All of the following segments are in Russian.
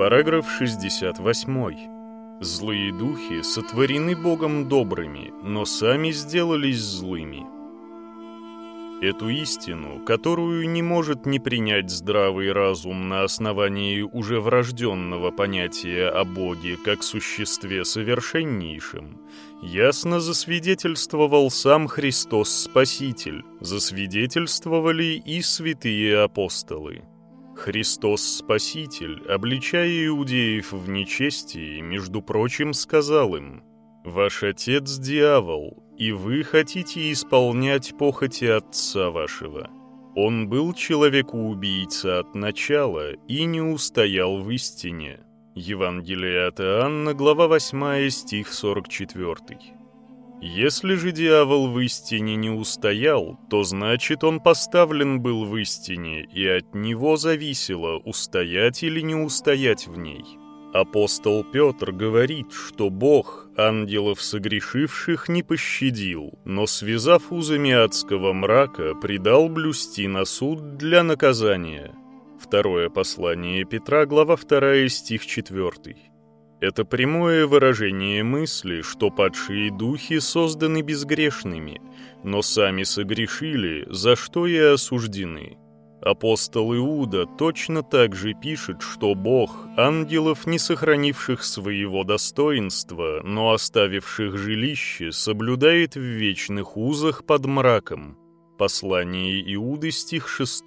Параграф 68. Злые духи сотворены Богом добрыми, но сами сделались злыми. Эту истину, которую не может не принять здравый разум на основании уже врожденного понятия о Боге как существе совершеннейшем, ясно засвидетельствовал сам Христос Спаситель, засвидетельствовали и святые апостолы. Христос Спаситель, обличая иудеев в нечестии, между прочим, сказал им, «Ваш отец – дьявол, и вы хотите исполнять похоти отца вашего». Он был человеку-убийца от начала и не устоял в истине. Евангелие от Иоанна, глава 8, стих 44. Если же дьявол в истине не устоял, то значит он поставлен был в истине, и от него зависело, устоять или не устоять в ней. Апостол Петр говорит, что Бог ангелов согрешивших не пощадил, но, связав узами адского мрака, предал блюсти на суд для наказания. Второе послание Петра, глава 2, стих 4. Это прямое выражение мысли, что падшие духи созданы безгрешными, но сами согрешили, за что и осуждены. Апостол Иуда точно так же пишет, что Бог ангелов, не сохранивших своего достоинства, но оставивших жилище, соблюдает в вечных узах под мраком. Послание Иуды, стих 6.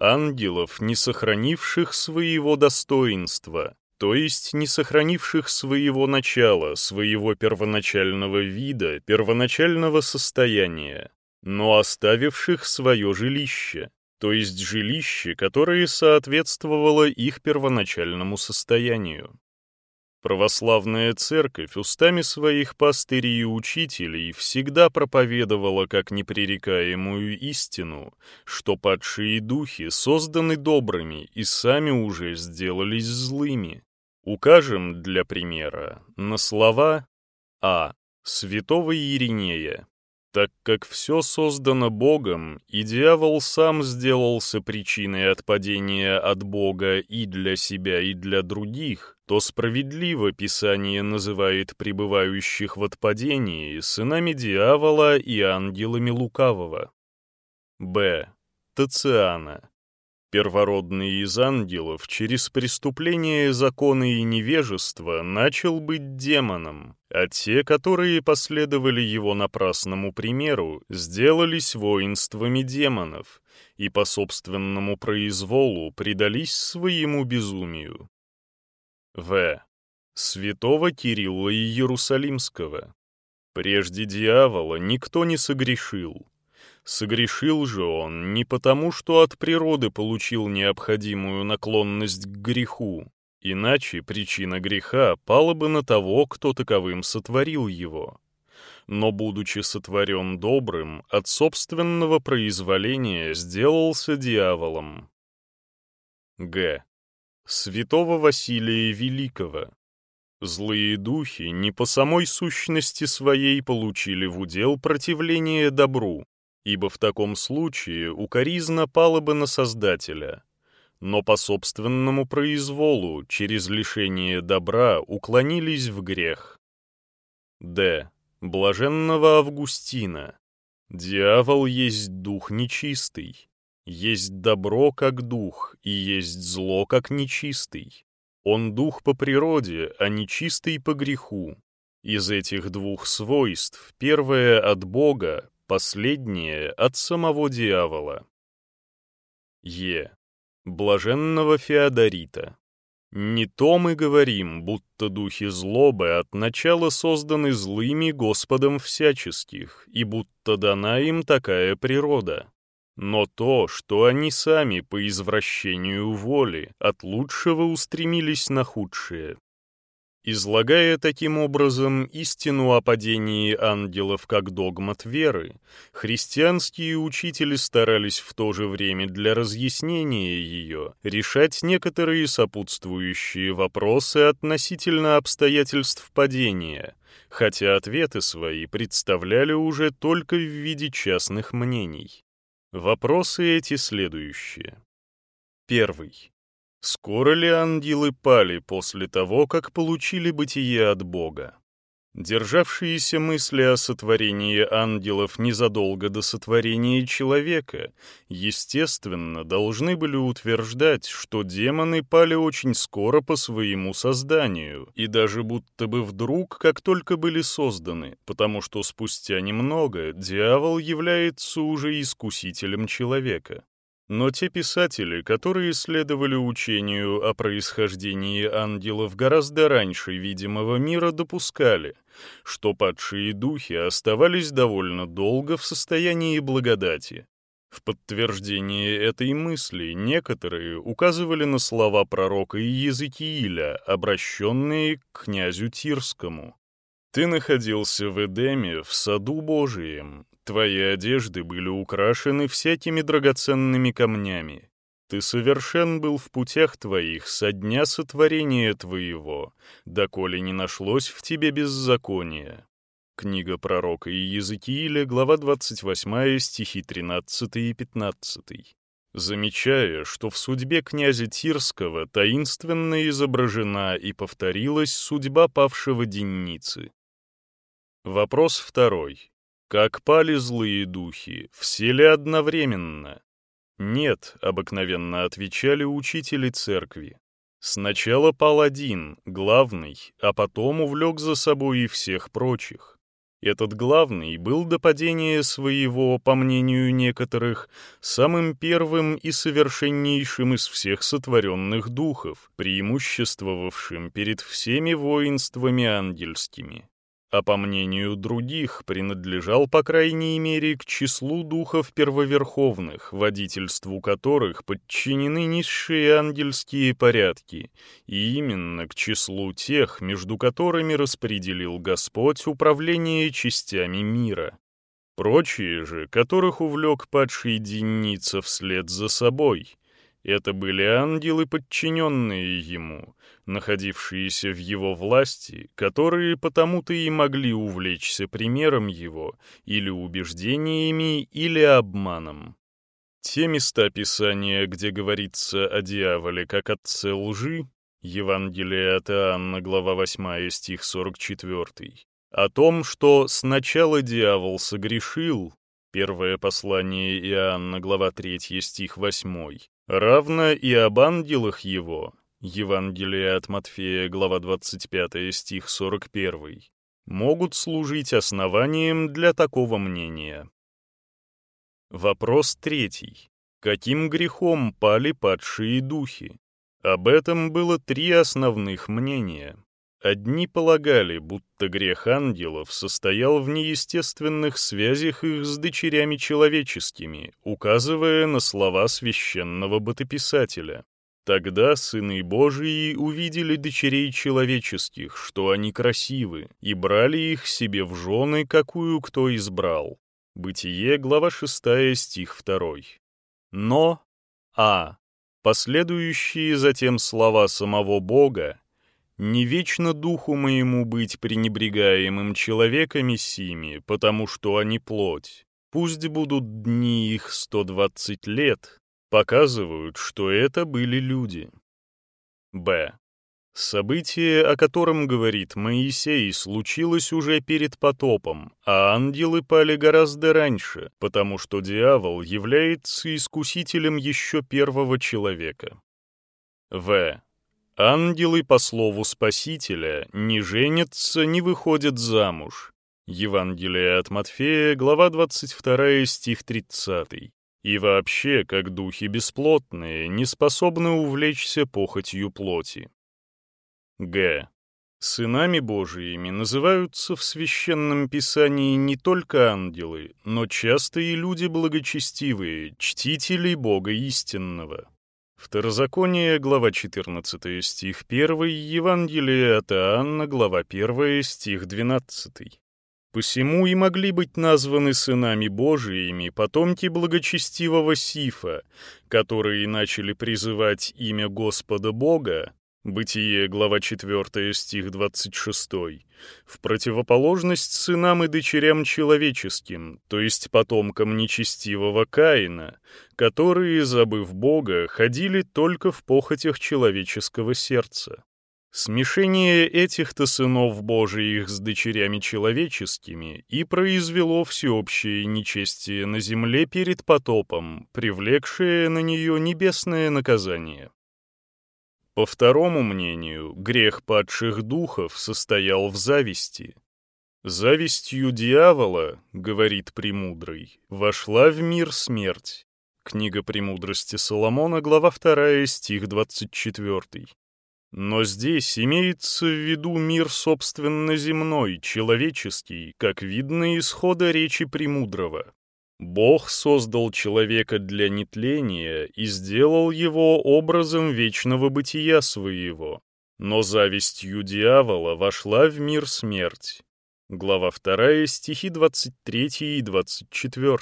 Ангелов, не сохранивших своего достоинства, то есть не сохранивших своего начала, своего первоначального вида, первоначального состояния, но оставивших свое жилище, то есть жилище, которое соответствовало их первоначальному состоянию. Православная церковь устами своих пастырей и учителей всегда проповедовала как непререкаемую истину, что падшие духи созданы добрыми и сами уже сделались злыми, Укажем для примера на слова А. Святого Иринея. Так как все создано Богом, и дьявол сам сделался причиной отпадения от Бога и для себя, и для других, то справедливо Писание называет пребывающих в отпадении сынами дьявола и ангелами лукавого. Б. Тациана. Первородный из ангелов через преступление закона и невежества начал быть демоном, а те, которые последовали его напрасному примеру, сделались воинствами демонов и по собственному произволу предались своему безумию. В. Святого Кирилла Иерусалимского. Прежде дьявола никто не согрешил, Согрешил же он не потому, что от природы получил необходимую наклонность к греху, иначе причина греха пала бы на того, кто таковым сотворил его. Но, будучи сотворен добрым, от собственного произволения сделался дьяволом. Г. Святого Василия Великого. Злые духи не по самой сущности своей получили в удел противление добру, ибо в таком случае укоризна пала бы на Создателя, но по собственному произволу через лишение добра уклонились в грех. Д. Блаженного Августина. Дьявол есть дух нечистый, есть добро как дух и есть зло как нечистый. Он дух по природе, а нечистый по греху. Из этих двух свойств первое от Бога, Последнее от самого дьявола. Е. Блаженного Феодорита. Не то мы говорим, будто духи злобы от начала созданы злыми Господом всяческих, и будто дана им такая природа. Но то, что они сами по извращению воли от лучшего устремились на худшее, Излагая таким образом истину о падении ангелов как догмат веры, христианские учители старались в то же время для разъяснения ее решать некоторые сопутствующие вопросы относительно обстоятельств падения, хотя ответы свои представляли уже только в виде частных мнений. Вопросы эти следующие. Первый. Скоро ли ангелы пали после того, как получили бытие от Бога? Державшиеся мысли о сотворении ангелов незадолго до сотворения человека, естественно, должны были утверждать, что демоны пали очень скоро по своему созданию, и даже будто бы вдруг, как только были созданы, потому что спустя немного дьявол является уже искусителем человека. Но те писатели, которые следовали учению о происхождении ангелов гораздо раньше видимого мира, допускали, что падшие духи оставались довольно долго в состоянии благодати. В подтверждение этой мысли некоторые указывали на слова пророка Иезекииля, обращенные к князю Тирскому. «Ты находился в Эдеме, в саду Божием, Твои одежды были украшены всякими драгоценными камнями. Ты совершен был в путях твоих со дня сотворения твоего, доколе не нашлось в тебе беззакония». Книга пророка Иезекииля, глава 28, стихи 13 и 15. Замечая, что в судьбе князя Тирского таинственно изображена и повторилась судьба павшего Денницы. Вопрос второй. Как пали злые духи, все ли одновременно? Нет, обыкновенно отвечали учители церкви. Сначала пал один, главный, а потом увлек за собой и всех прочих. Этот главный был до падения своего, по мнению некоторых, самым первым и совершеннейшим из всех сотворенных духов, преимуществовавшим перед всеми воинствами ангельскими а по мнению других принадлежал по крайней мере к числу духов первоверховных, водительству которых подчинены низшие ангельские порядки, и именно к числу тех, между которыми распределил Господь управление частями мира. Прочие же, которых увлек падший Деница вслед за собой, это были ангелы, подчиненные ему, находившиеся в его власти, которые потому-то и могли увлечься примером его или убеждениями, или обманом. Те места Писания, где говорится о дьяволе как отце лжи, Евангелие от Иоанна, глава 8, стих 44, о том, что сначала дьявол согрешил, первое послание Иоанна, глава 3, стих 8, равно и об ангелах его, Евангелие от Матфея, глава 25, стих 41, могут служить основанием для такого мнения. Вопрос третий. Каким грехом пали падшие духи? Об этом было три основных мнения. Одни полагали, будто грех ангелов состоял в неестественных связях их с дочерями человеческими, указывая на слова священного бытописателя. Тогда сыны Божии увидели дочерей человеческих, что они красивы, и брали их себе в жены, какую кто избрал. Бытие, глава 6, стих 2. Но, а, последующие затем слова самого Бога, «Не вечно духу моему быть пренебрегаемым человеками сими, потому что они плоть. Пусть будут дни их 120 лет, показывают, что это были люди. Б. Событие, о котором говорит Моисей, случилось уже перед потопом, а ангелы пали гораздо раньше, потому что дьявол является искусителем еще первого человека. В. Ангелы, по слову Спасителя, не женятся, не выходят замуж. Евангелие от Матфея, глава 22, стих 30 и вообще, как духи бесплотные, не способны увлечься похотью плоти. Г. Сынами Божиими называются в Священном Писании не только ангелы, но часто и люди благочестивые, чтители Бога истинного. Второзаконие, глава 14, стих 1, Евангелие от Иоанна, глава 1, стих 12. Посему и могли быть названы сынами Божиими потомки благочестивого Сифа, которые начали призывать имя Господа Бога, Бытие, глава 4, стих 26. В противоположность сынам и дочерям человеческим, то есть потомкам нечестивого Каина, которые, забыв Бога, ходили только в похотях человеческого сердца. Смешение этих-то сынов Божиих с дочерями человеческими и произвело всеобщее нечестие на земле перед потопом, привлекшее на нее небесное наказание. По второму мнению, грех падших духов состоял в зависти. «Завистью дьявола, — говорит Премудрый, — вошла в мир смерть». Книга Премудрости Соломона, глава 2, стих 24. Но здесь имеется в виду мир собственно земной, человеческий, как видно из хода речи Премудрого. Бог создал человека для нетления и сделал его образом вечного бытия своего. Но завистью дьявола вошла в мир смерть. Глава 2, стихи 23 и 24.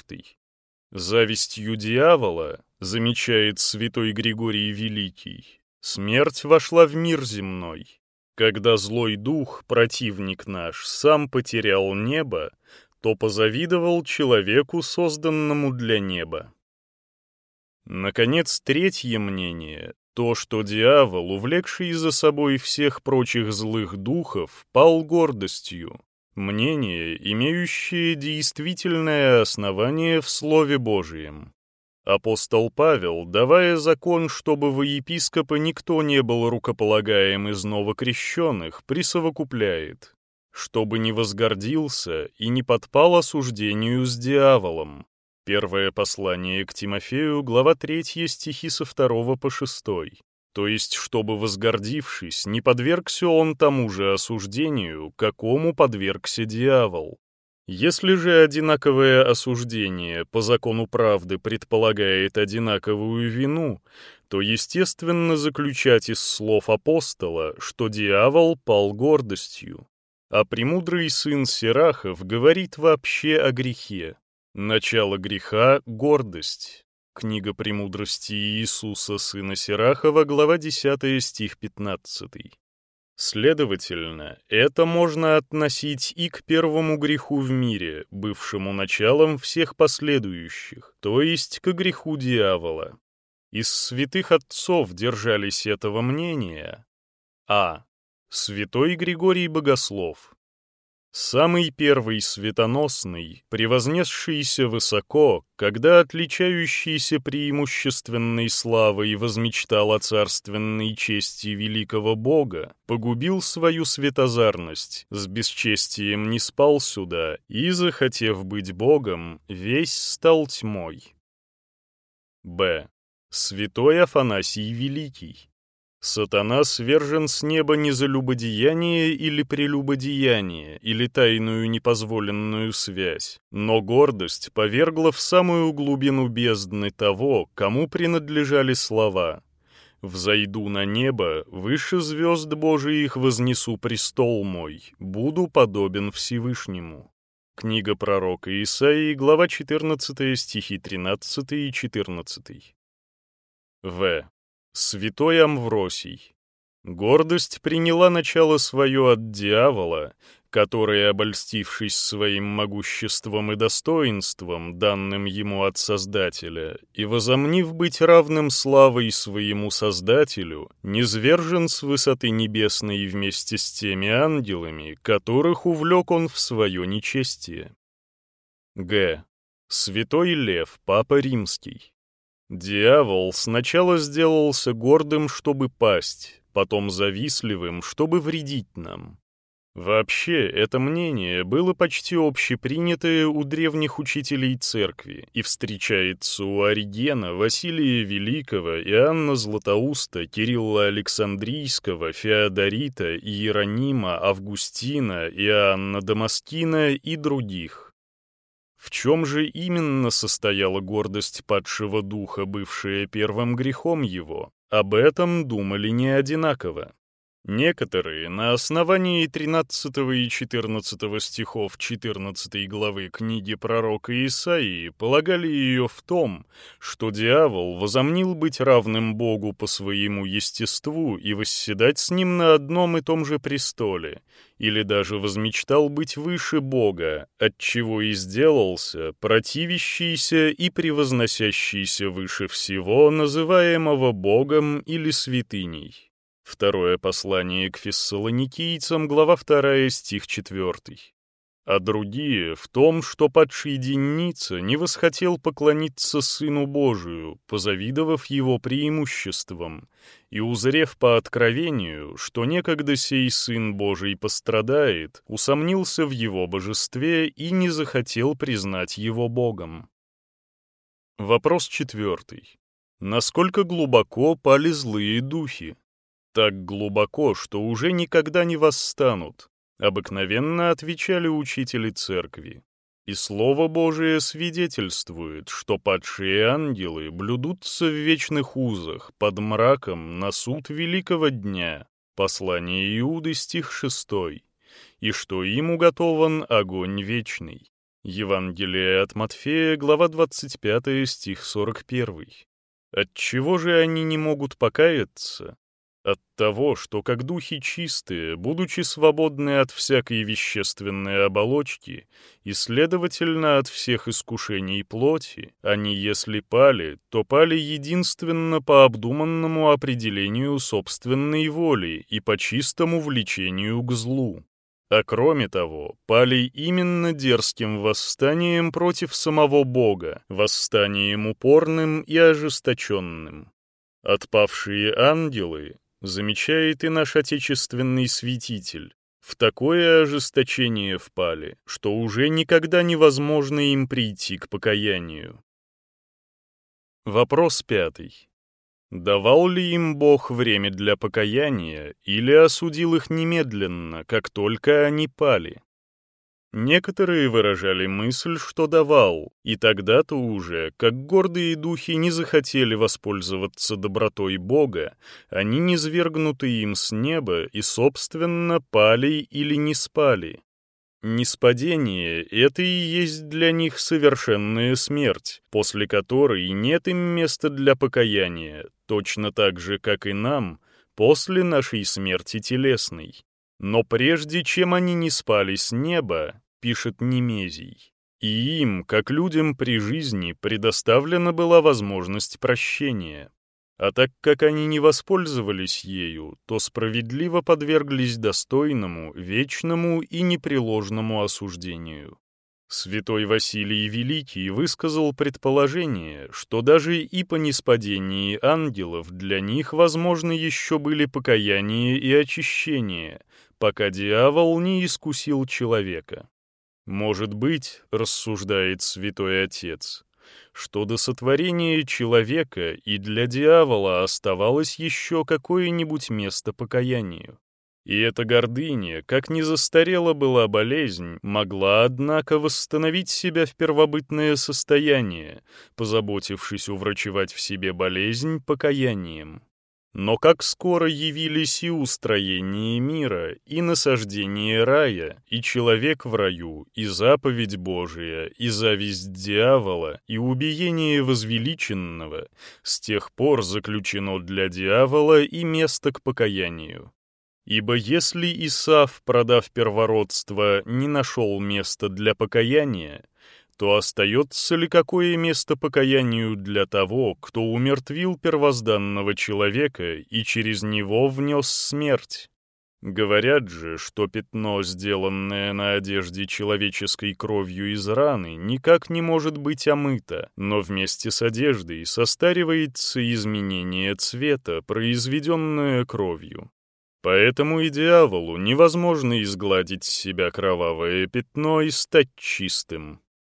Завистью дьявола, замечает святой Григорий Великий, смерть вошла в мир земной. Когда злой дух, противник наш, сам потерял небо, то позавидовал человеку, созданному для неба. Наконец, третье мнение — то, что дьявол, увлекший за собой всех прочих злых духов, пал гордостью, мнение, имеющее действительное основание в Слове Божием. Апостол Павел, давая закон, чтобы во епископа никто не был рукополагаем из новокрещенных, присовокупляет чтобы не возгордился и не подпал осуждению с дьяволом. Первое послание к Тимофею, глава 3, стихи со 2 по 6. То есть, чтобы, возгордившись, не подвергся он тому же осуждению, какому подвергся дьявол. Если же одинаковое осуждение по закону правды предполагает одинаковую вину, то естественно заключать из слов апостола, что дьявол пал гордостью. А премудрый сын Серахов говорит вообще о грехе. Начало греха — гордость. Книга «Премудрости Иисуса, сына Серахова», глава 10, стих 15. Следовательно, это можно относить и к первому греху в мире, бывшему началом всех последующих, то есть к греху дьявола. Из святых отцов держались этого мнения. А. Святой Григорий Богослов. Самый первый светоносный, превознесшийся высоко, когда отличающийся преимущественной славой возмечтал о царственной чести великого Бога, погубил свою светозарность, с бесчестием не спал сюда и, захотев быть Богом, весь стал тьмой. Б. Святой Афанасий Великий. Сатана свержен с неба не за любодеяние или прелюбодеяние, или тайную непозволенную связь, но гордость повергла в самую глубину бездны того, кому принадлежали слова «Взойду на небо, выше звезд Божиих вознесу престол мой, буду подобен Всевышнему». Книга пророка Исаии, глава 14, стихи 13 и 14. В. Святой Амвросий. Гордость приняла начало свое от дьявола, который, обольстившись своим могуществом и достоинством, данным ему от Создателя, и возомнив быть равным славой своему Создателю, низвержен с высоты небесной вместе с теми ангелами, которых увлек он в свое нечестие. Г. Святой Лев, Папа Римский. Дьявол сначала сделался гордым, чтобы пасть, потом завистливым, чтобы вредить нам. Вообще, это мнение было почти общепринятое у древних учителей церкви и встречается у Оригена, Василия Великого, Иоанна Златоуста, Кирилла Александрийского, Феодорита, Иеронима, Августина, Иоанна Дамаскина и других. В чем же именно состояла гордость падшего духа, бывшая первым грехом его? Об этом думали не одинаково. Некоторые на основании 13 и 14 стихов 14 главы книги пророка Исаии полагали ее в том, что дьявол возомнил быть равным Богу по своему естеству и восседать с ним на одном и том же престоле, или даже возмечтал быть выше Бога, отчего и сделался противящийся и превозносящийся выше всего, называемого Богом или святыней. Второе послание к фессалоникийцам, глава 2, стих 4. А другие в том, что падший Деница не восхотел поклониться Сыну Божию, позавидовав его преимуществам, и узрев по откровению, что некогда сей Сын Божий пострадает, усомнился в его божестве и не захотел признать его Богом. Вопрос четвертый. Насколько глубоко пали злые духи? Так глубоко, что уже никогда не восстанут, обыкновенно отвечали учители церкви. И Слово Божие свидетельствует, что падшие ангелы блюдутся в вечных узах под мраком на суд великого дня. Послание Иуды, стих 6. И что им уготован огонь вечный. Евангелие от Матфея, глава 25, стих 41. Отчего же они не могут покаяться? От того, что как духи чистые, будучи свободны от всякой вещественной оболочки и, следовательно, от всех искушений плоти, они, если пали, то пали единственно по обдуманному определению собственной воли и по чистому влечению к злу. А кроме того, пали именно дерзким восстанием против самого Бога, восстанием упорным и ожесточенным. Отпавшие ангелы замечает и наш отечественный святитель. В такое ожесточение впали, что уже никогда невозможно им прийти к покаянию. Вопрос пятый. Давал ли им Бог время для покаяния или осудил их немедленно, как только они пали? Некоторые выражали мысль, что давал, и тогда-то уже, как гордые духи не захотели воспользоваться добротой Бога, они, низвергнуты им с неба, и, собственно, пали или не спали. Неспадение — это и есть для них совершенная смерть, после которой нет им места для покаяния, точно так же, как и нам, после нашей смерти телесной. Но прежде чем они не спали с неба, пишет Немезий, и им, как людям при жизни, предоставлена была возможность прощения. А так как они не воспользовались ею, то справедливо подверглись достойному, вечному и непреложному осуждению. Святой Василий Великий высказал предположение, что даже и по неспадении ангелов для них, возможно, еще были покаяние и очищение, пока дьявол не искусил человека. Может быть, рассуждает святой отец, что до сотворения человека и для дьявола оставалось еще какое-нибудь место покаянию. И эта гордыня, как не застарела была болезнь, могла, однако, восстановить себя в первобытное состояние, позаботившись уврачевать в себе болезнь покаянием. Но как скоро явились и устроение мира, и насаждение рая, и человек в раю, и заповедь Божия, и зависть дьявола, и убиение возвеличенного, с тех пор заключено для дьявола и место к покаянию. Ибо если Исав, продав первородство, не нашел места для покаяния, то остается ли какое место покаянию для того, кто умертвил первозданного человека и через него внес смерть? Говорят же, что пятно, сделанное на одежде человеческой кровью из раны, никак не может быть омыто, но вместе с одеждой состаривается изменение цвета, произведенное кровью. Поэтому и дьяволу невозможно изгладить с себя кровавое пятно и стать чистым.